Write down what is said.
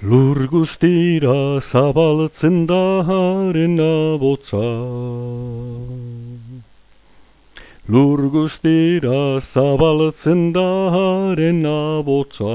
Lur guztira zabaltzen da haren abotza. Lur guztira zabaltzen da haren abotza.